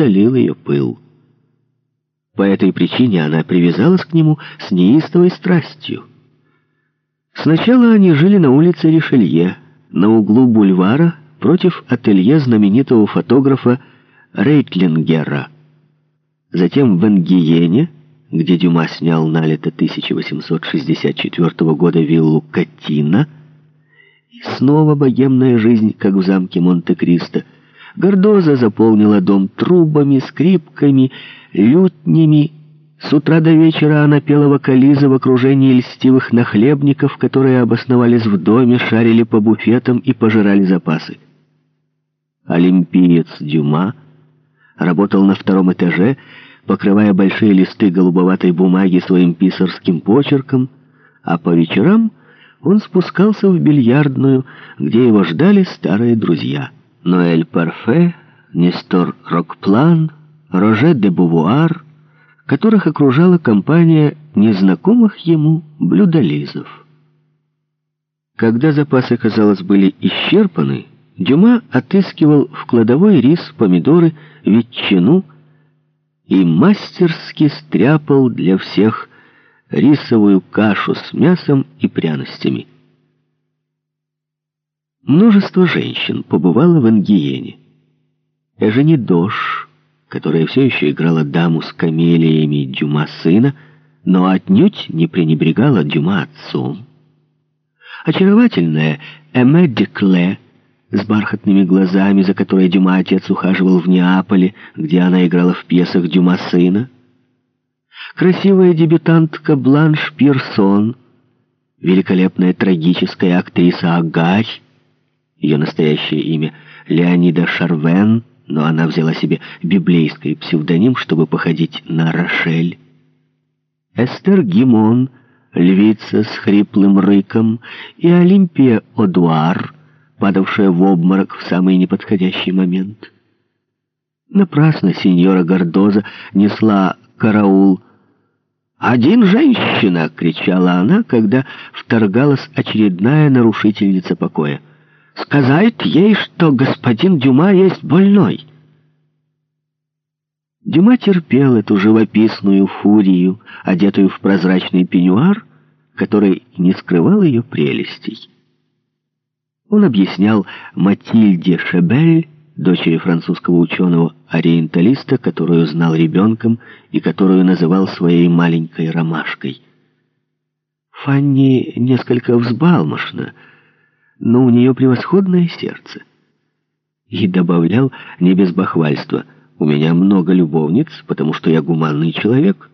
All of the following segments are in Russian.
утолил ее пыл. По этой причине она привязалась к нему с неистовой страстью. Сначала они жили на улице Ришелье, на углу бульвара, против ателье знаменитого фотографа Рейтлингера. Затем в Энгиене, где Дюма снял на лето 1864 года виллу Катина, и снова богемная жизнь, как в замке Монте-Кристо. Гордоза заполнила дом трубами, скрипками, лютнями. С утра до вечера она пела вокализы в окружении льстивых нахлебников, которые обосновались в доме, шарили по буфетам и пожирали запасы. Олимпиец Дюма работал на втором этаже, покрывая большие листы голубоватой бумаги своим писарским почерком, а по вечерам он спускался в бильярдную, где его ждали старые друзья. Ноэль Парфе, Нестор Рокплан, Роже де Бувуар, которых окружала компания незнакомых ему блюдолизов. Когда запасы, казалось, были исчерпаны, Дюма отыскивал в кладовой рис, помидоры, ветчину и мастерски стряпал для всех рисовую кашу с мясом и пряностями. Множество женщин побывало в Ангиене. Эжени Дош, которая все еще играла даму с камелиями Дюма сына, но отнюдь не пренебрегала Дюма отцом. Очаровательная Эме Декле — с бархатными глазами, за которой Дюма отец ухаживал в Неаполе, где она играла в пьесах Дюма сына. Красивая дебютантка Бланш Пирсон, великолепная трагическая актриса Агарь, ее настоящее имя Леонида Шарвен, но она взяла себе библейский псевдоним, чтобы походить на Рошель. Эстер Гимон, львица с хриплым рыком, и Олимпия Одуар — падавшая в обморок в самый неподходящий момент. Напрасно сеньора Гордоза несла караул. «Один женщина!» — кричала она, когда вторгалась очередная нарушительница покоя. «Сказать ей, что господин Дюма есть больной!» Дюма терпел эту живописную фурию, одетую в прозрачный пеньюар, который не скрывал ее прелестей. Он объяснял Матильде Шебель, дочери французского ученого-ориенталиста, которую знал ребенком и которую называл своей маленькой ромашкой. Фанни несколько взбалмошна, но у нее превосходное сердце. И добавлял не без бахвальства, «У меня много любовниц, потому что я гуманный человек.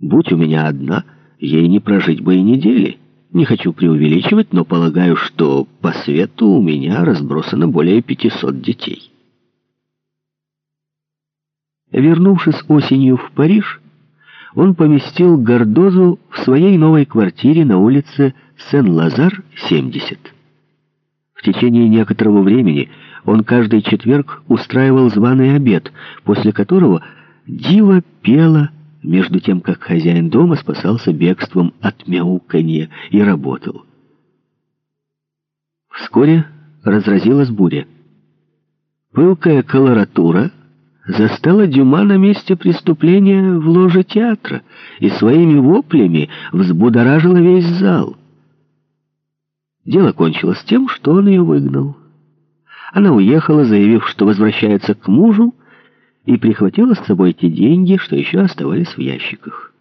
Будь у меня одна, ей не прожить бы и недели». Не хочу преувеличивать, но полагаю, что по свету у меня разбросано более 500 детей. Вернувшись осенью в Париж, он поместил Гордозу в своей новой квартире на улице Сен-Лазар, 70. В течение некоторого времени он каждый четверг устраивал званый обед, после которого дива пела между тем как хозяин дома спасался бегством от мяуканья и работал. Вскоре разразилась буря. Пылкая колоратура застала Дюма на месте преступления в ложе театра и своими воплями взбудоражила весь зал. Дело кончилось тем, что он ее выгнал. Она уехала, заявив, что возвращается к мужу, и прихватила с собой те деньги, что еще оставались в ящиках.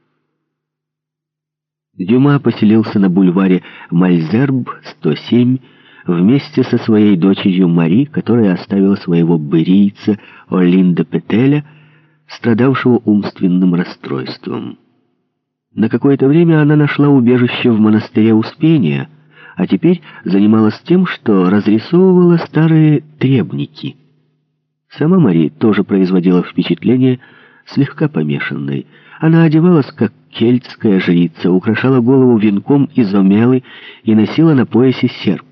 Дюма поселился на бульваре Мальзерб, 107, вместе со своей дочерью Мари, которая оставила своего бырийца Олинда Петеля, страдавшего умственным расстройством. На какое-то время она нашла убежище в монастыре Успения, а теперь занималась тем, что разрисовывала старые требники — Сама Мари тоже производила впечатление слегка помешанной. Она одевалась, как кельтская жрица, украшала голову венком из омелы и носила на поясе серп.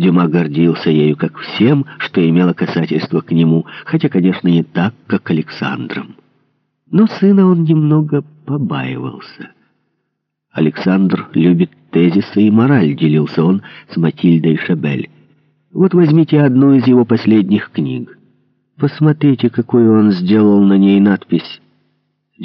Дюма гордился ею как всем, что имело касательство к нему, хотя, конечно, не так, как Александром. Но сына он немного побаивался. Александр любит тезисы и мораль, делился он с Матильдой Шабель. Вот возьмите одну из его последних книг. Посмотрите, какую он сделал на ней надпись.